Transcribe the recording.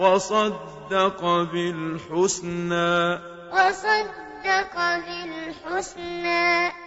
وصدق بالحسنى. وصدق بالحسنى.